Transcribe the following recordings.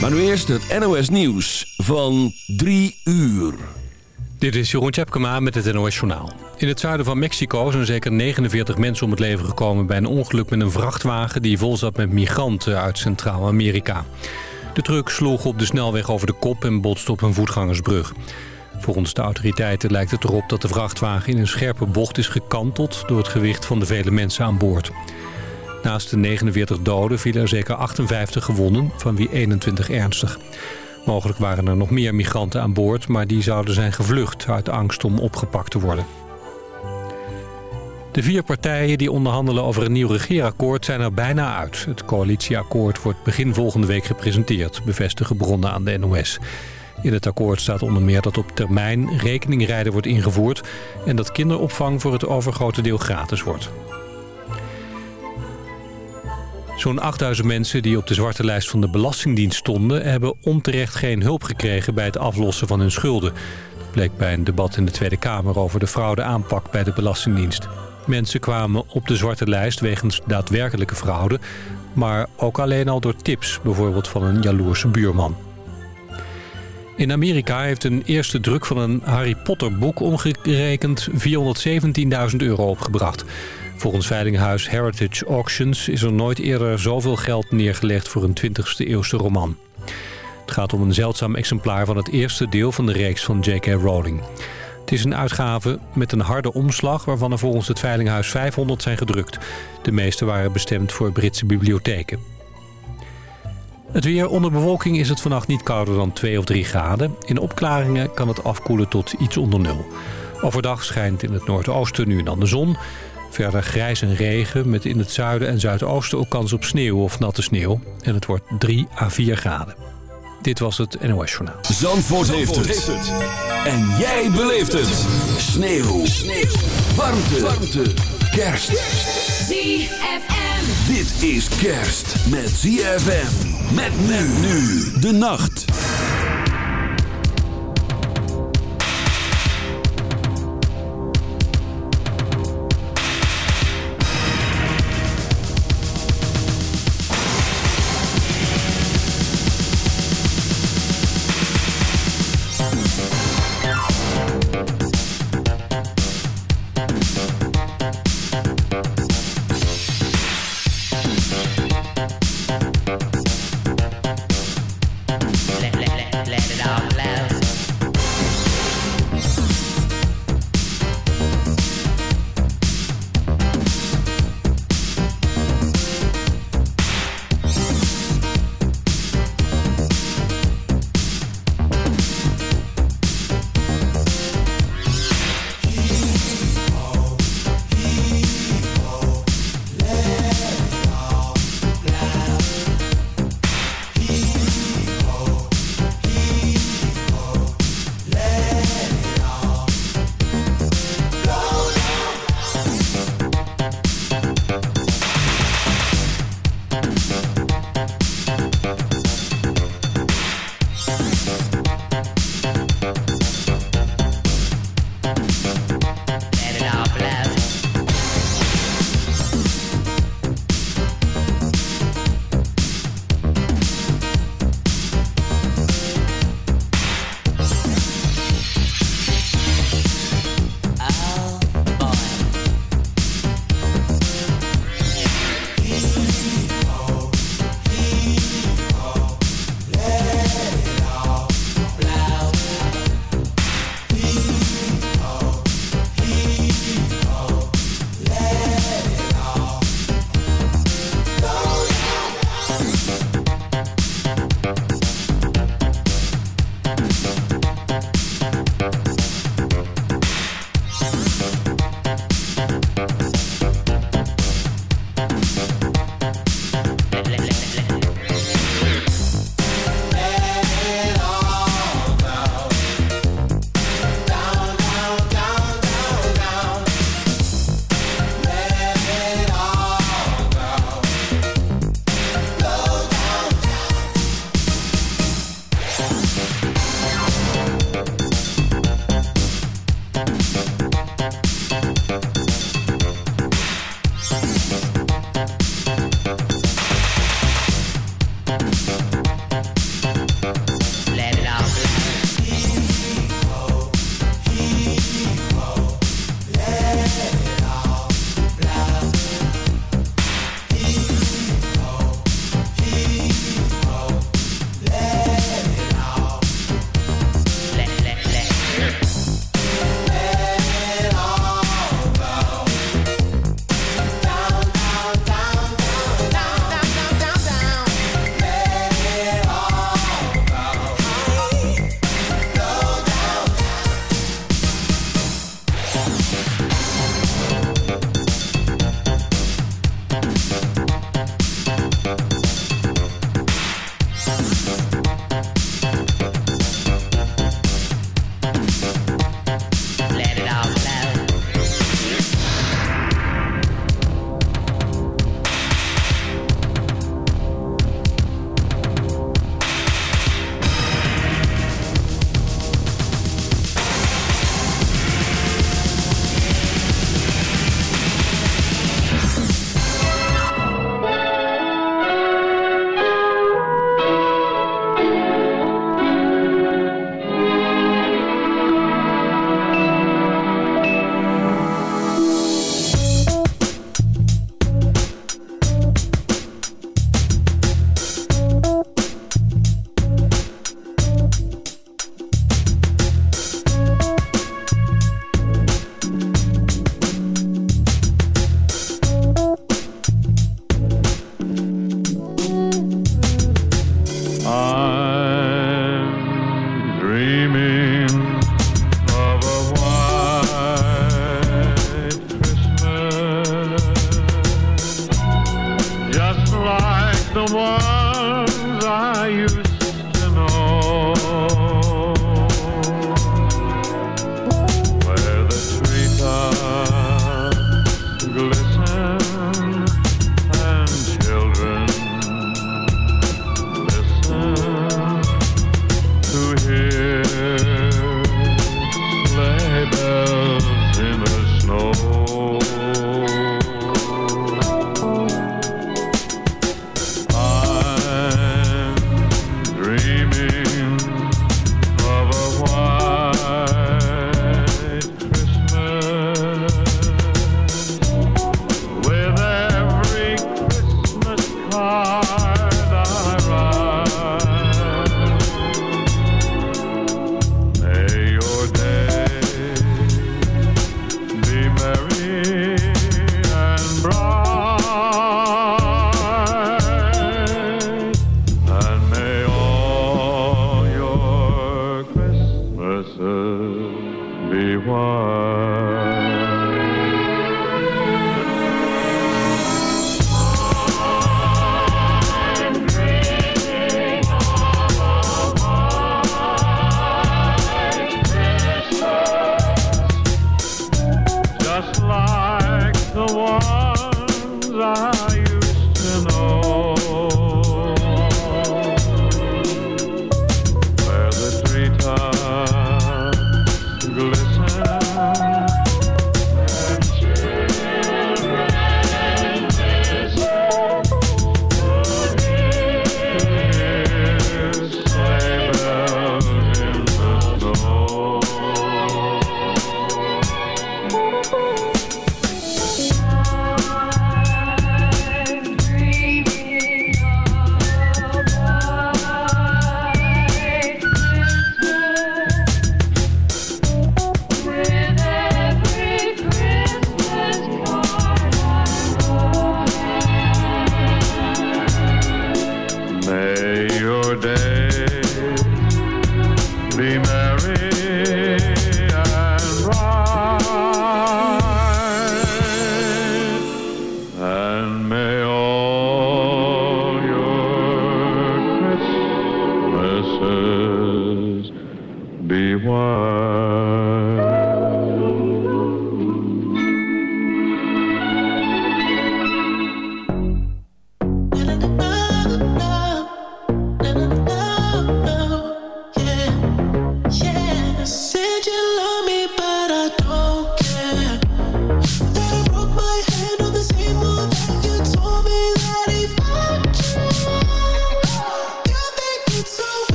Maar nu eerst het NOS Nieuws van 3 uur. Dit is Jeroen Tjepkema met het NOS Journaal. In het zuiden van Mexico zijn zeker 49 mensen om het leven gekomen... bij een ongeluk met een vrachtwagen die vol zat met migranten uit Centraal-Amerika. De truck sloeg op de snelweg over de kop en botste op een voetgangersbrug. Volgens de autoriteiten lijkt het erop dat de vrachtwagen in een scherpe bocht is gekanteld... door het gewicht van de vele mensen aan boord. Naast de 49 doden vielen er zeker 58 gewonden, van wie 21 ernstig. Mogelijk waren er nog meer migranten aan boord... maar die zouden zijn gevlucht uit angst om opgepakt te worden. De vier partijen die onderhandelen over een nieuw regeerakkoord zijn er bijna uit. Het coalitieakkoord wordt begin volgende week gepresenteerd, bevestigen bronnen aan de NOS. In het akkoord staat onder meer dat op termijn rekeningrijden wordt ingevoerd... en dat kinderopvang voor het overgrote deel gratis wordt. Zo'n 8000 mensen die op de zwarte lijst van de Belastingdienst stonden... hebben onterecht geen hulp gekregen bij het aflossen van hun schulden. Dat bleek bij een debat in de Tweede Kamer over de fraudeaanpak bij de Belastingdienst. Mensen kwamen op de zwarte lijst wegens daadwerkelijke fraude... maar ook alleen al door tips, bijvoorbeeld van een jaloerse buurman. In Amerika heeft een eerste druk van een Harry Potter boek omgerekend 417.000 euro opgebracht. Volgens veilinghuis Heritage Auctions is er nooit eerder zoveel geld neergelegd voor een 20e eeuwse roman. Het gaat om een zeldzaam exemplaar van het eerste deel van de reeks van J.K. Rowling. Het is een uitgave met een harde omslag waarvan er volgens het veilinghuis 500 zijn gedrukt. De meeste waren bestemd voor Britse bibliotheken. Het weer onder bewolking is het vannacht niet kouder dan 2 of 3 graden. In opklaringen kan het afkoelen tot iets onder nul. Overdag schijnt in het noordoosten nu en dan de zon. Verder grijs en regen met in het zuiden en zuidoosten ook kans op sneeuw of natte sneeuw. En het wordt 3 à 4 graden. Dit was het NOS Journaal. Zandvoort, heeft, het. En jij beleeft het. Sneeuw. sneeuw. Warmte. Warmte. Kerst. ZFM. Dit is kerst met ZFM. Met men nu de nacht.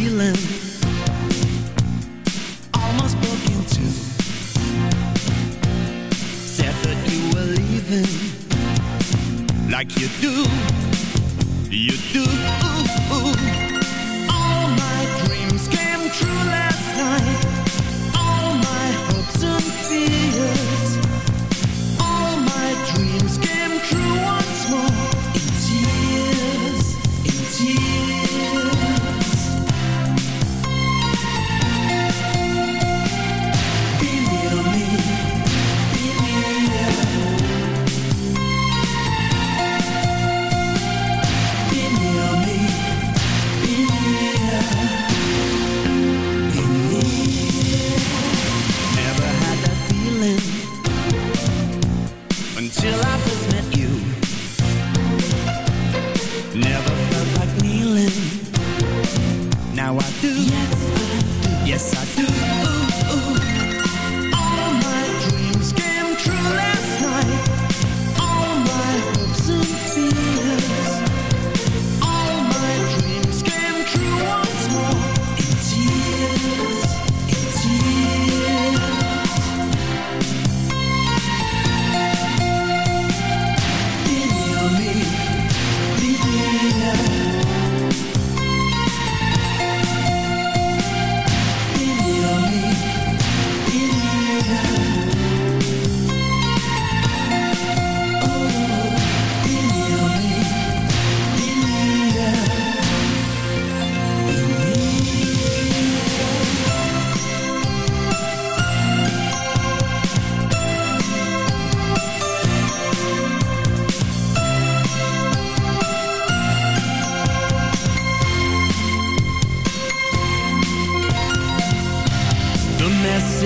feeling. Almost broken too Said that you were leaving. Like you do.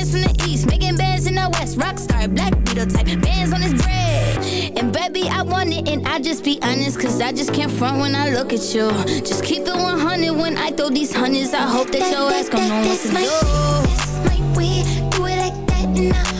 bands from the east, making bands in the west. Rockstar, black beetle type, bands on his bread. And baby, I want it, and I just be honest, cause I just can't front when I look at you. Just keep it 100 when I throw these hundreds. I hope that, that your ass gon' know what to do. This might, this might we do it like that, and I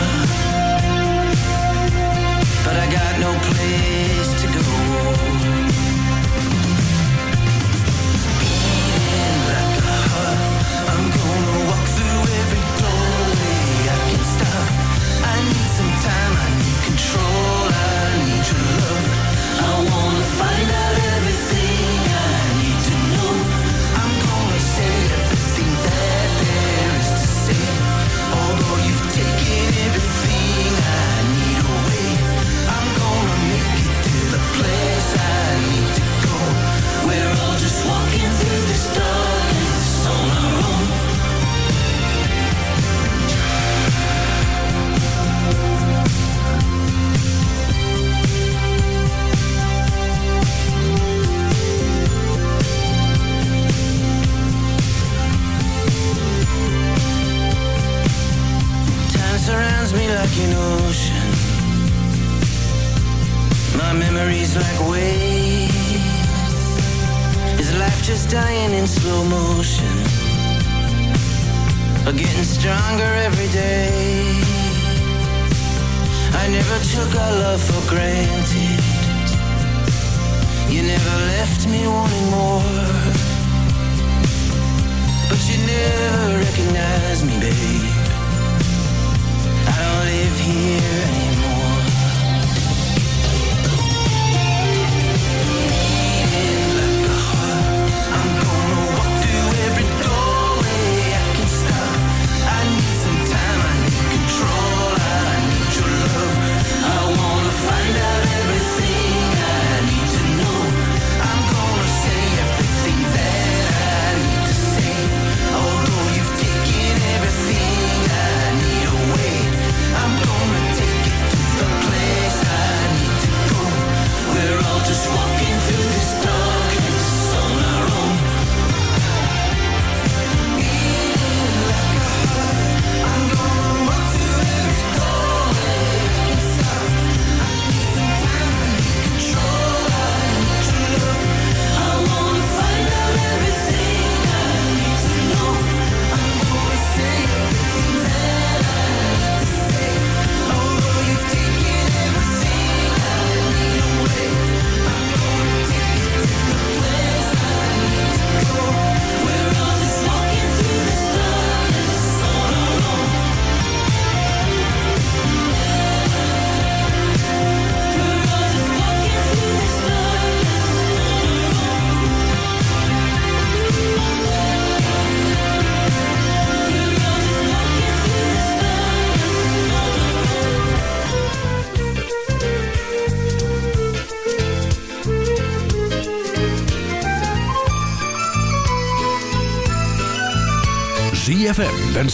got no place to go. like an ocean. My memories like waves. Is life just dying in slow motion? Or getting stronger every day? I never took our love for granted. You never left me wanting more.